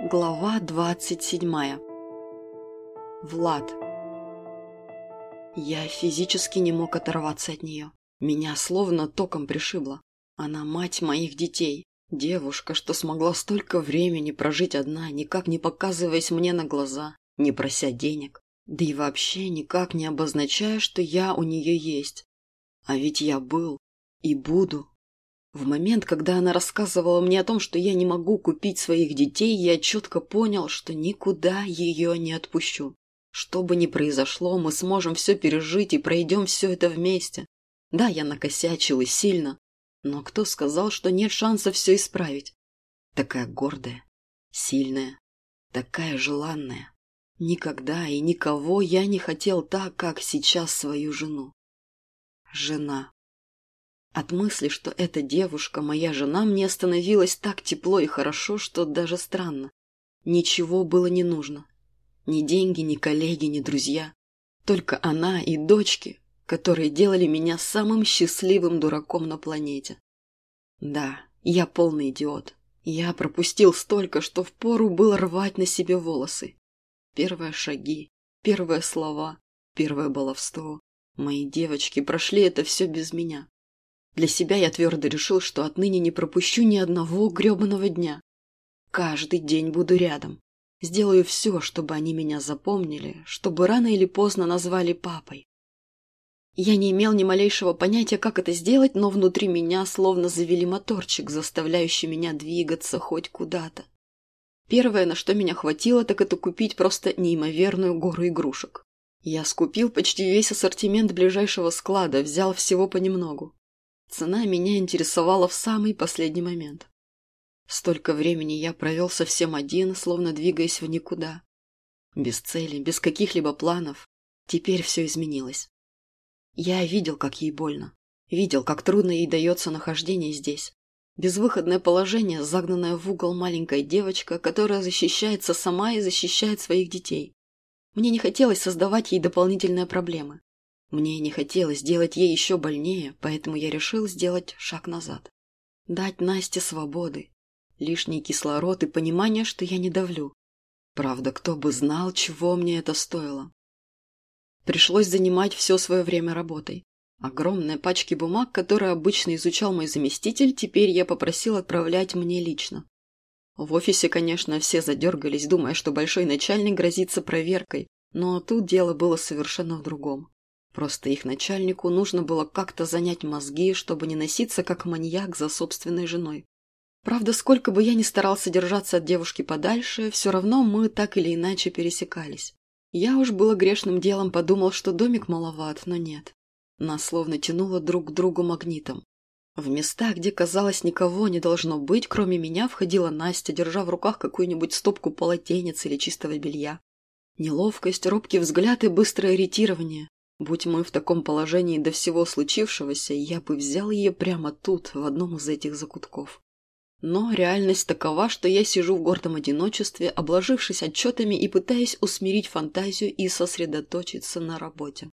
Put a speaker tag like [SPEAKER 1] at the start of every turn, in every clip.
[SPEAKER 1] Глава двадцать седьмая Влад Я физически не мог оторваться от нее. Меня словно током пришибло. Она мать моих детей. Девушка, что смогла столько времени прожить одна, никак не показываясь мне на глаза, не прося денег. Да и вообще никак не обозначая, что я у нее есть. А ведь я был и буду в момент, когда она рассказывала мне о том, что я не могу купить своих детей, я четко понял, что никуда ее не отпущу. Что бы ни произошло, мы сможем все пережить и пройдем все это вместе. Да, я накосячил и сильно, но кто сказал, что нет шанса все исправить? Такая гордая, сильная, такая желанная. Никогда и никого я не хотел так, как сейчас свою жену. Жена. От мысли, что эта девушка, моя жена, мне становилось так тепло и хорошо, что даже странно. Ничего было не нужно. Ни деньги, ни коллеги, ни друзья. Только она и дочки, которые делали меня самым счастливым дураком на планете. Да, я полный идиот. Я пропустил столько, что впору было рвать на себе волосы. Первые шаги, первые слова, первое баловство. Мои девочки прошли это все без меня. Для себя я твердо решил, что отныне не пропущу ни одного гребаного дня. Каждый день буду рядом. Сделаю все, чтобы они меня запомнили, чтобы рано или поздно назвали папой. Я не имел ни малейшего понятия, как это сделать, но внутри меня словно завели моторчик, заставляющий меня двигаться хоть куда-то. Первое, на что меня хватило, так это купить просто неимоверную гору игрушек. Я скупил почти весь ассортимент ближайшего склада, взял всего понемногу. Цена меня интересовала в самый последний момент. Столько времени я провел совсем один, словно двигаясь в никуда. Без цели, без каких-либо планов. Теперь все изменилось. Я видел, как ей больно. Видел, как трудно ей дается нахождение здесь. Безвыходное положение, загнанная в угол маленькая девочка, которая защищается сама и защищает своих детей. Мне не хотелось создавать ей дополнительные проблемы. Мне не хотелось делать ей еще больнее, поэтому я решил сделать шаг назад. Дать Насте свободы, лишний кислород и понимание, что я не давлю. Правда, кто бы знал, чего мне это стоило. Пришлось занимать все свое время работой. Огромные пачки бумаг, которые обычно изучал мой заместитель, теперь я попросил отправлять мне лично. В офисе, конечно, все задергались, думая, что большой начальник грозится проверкой, но тут дело было совершенно в другом. Просто их начальнику нужно было как-то занять мозги, чтобы не носиться как маньяк за собственной женой. Правда, сколько бы я ни старался держаться от девушки подальше, все равно мы так или иначе пересекались. Я уж было грешным делом подумал, что домик маловат, но нет. Нас словно тянуло друг к другу магнитом. В места, где, казалось, никого не должно быть, кроме меня, входила Настя, держа в руках какую-нибудь стопку полотенец или чистого белья. Неловкость, робкий взгляд и быстрое ретирование. Будь мы в таком положении до всего случившегося, я бы взял ее прямо тут, в одном из этих закутков. Но реальность такова, что я сижу в гордом одиночестве, обложившись отчетами и пытаясь усмирить фантазию и сосредоточиться на работе.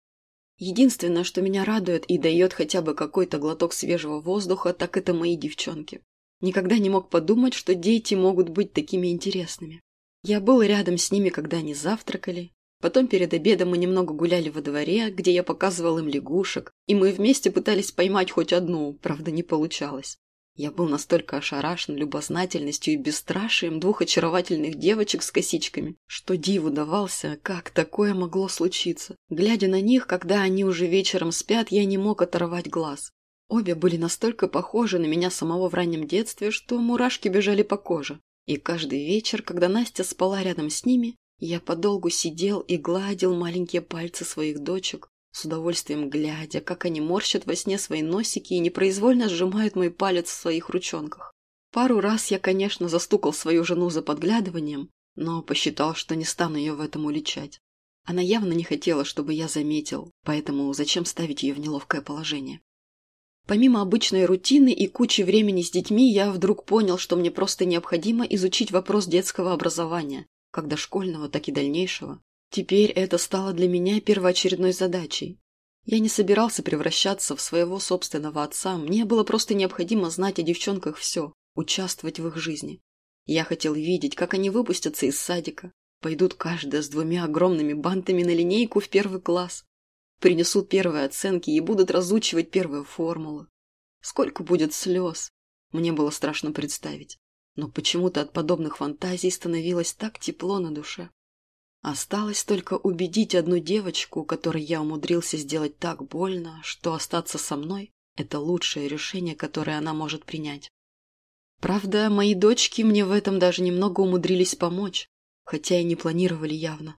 [SPEAKER 1] Единственное, что меня радует и дает хотя бы какой-то глоток свежего воздуха, так это мои девчонки. Никогда не мог подумать, что дети могут быть такими интересными. Я был рядом с ними, когда они завтракали, Потом перед обедом мы немного гуляли во дворе, где я показывал им лягушек, и мы вместе пытались поймать хоть одну, правда не получалось. Я был настолько ошарашен любознательностью и бесстрашием двух очаровательных девочек с косичками, что диву давался, как такое могло случиться. Глядя на них, когда они уже вечером спят, я не мог оторвать глаз. Обе были настолько похожи на меня самого в раннем детстве, что мурашки бежали по коже. И каждый вечер, когда Настя спала рядом с ними, я подолгу сидел и гладил маленькие пальцы своих дочек, с удовольствием глядя, как они морщат во сне свои носики и непроизвольно сжимают мой палец в своих ручонках. Пару раз я, конечно, застукал свою жену за подглядыванием, но посчитал, что не стану ее в этом уличать. Она явно не хотела, чтобы я заметил, поэтому зачем ставить ее в неловкое положение? Помимо обычной рутины и кучи времени с детьми, я вдруг понял, что мне просто необходимо изучить вопрос детского образования, как дошкольного, так и дальнейшего. Теперь это стало для меня первоочередной задачей. Я не собирался превращаться в своего собственного отца, мне было просто необходимо знать о девчонках все, участвовать в их жизни. Я хотел видеть, как они выпустятся из садика, пойдут каждая с двумя огромными бантами на линейку в первый класс, принесут первые оценки и будут разучивать первые формулы. Сколько будет слез, мне было страшно представить. Но почему-то от подобных фантазий становилось так тепло на душе. Осталось только убедить одну девочку, которой я умудрился сделать так больно, что остаться со мной – это лучшее решение, которое она может принять. Правда, мои дочки мне в этом даже немного умудрились помочь, хотя и не планировали явно.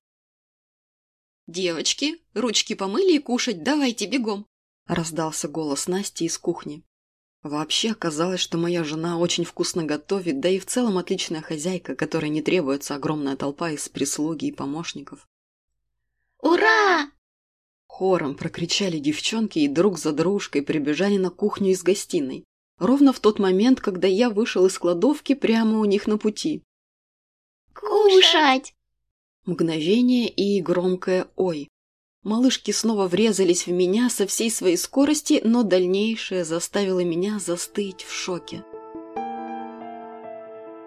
[SPEAKER 1] «Девочки, ручки помыли и кушать, давайте бегом!» – раздался голос Насти из кухни. Вообще оказалось, что моя жена очень вкусно готовит, да и в целом отличная хозяйка, которой не требуется огромная толпа из прислуги и помощников.
[SPEAKER 2] «Ура!»
[SPEAKER 1] Хором прокричали девчонки и друг за дружкой прибежали на кухню из гостиной. Ровно в тот момент, когда я вышел из кладовки прямо у них на пути.
[SPEAKER 2] «Кушать!»
[SPEAKER 1] Мгновение и громкое «Ой!» Малышки снова врезались в меня со всей своей скорости, но дальнейшее заставило меня застыть в шоке.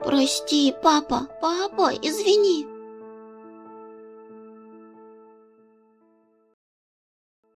[SPEAKER 2] «Прости, папа, папа, извини!»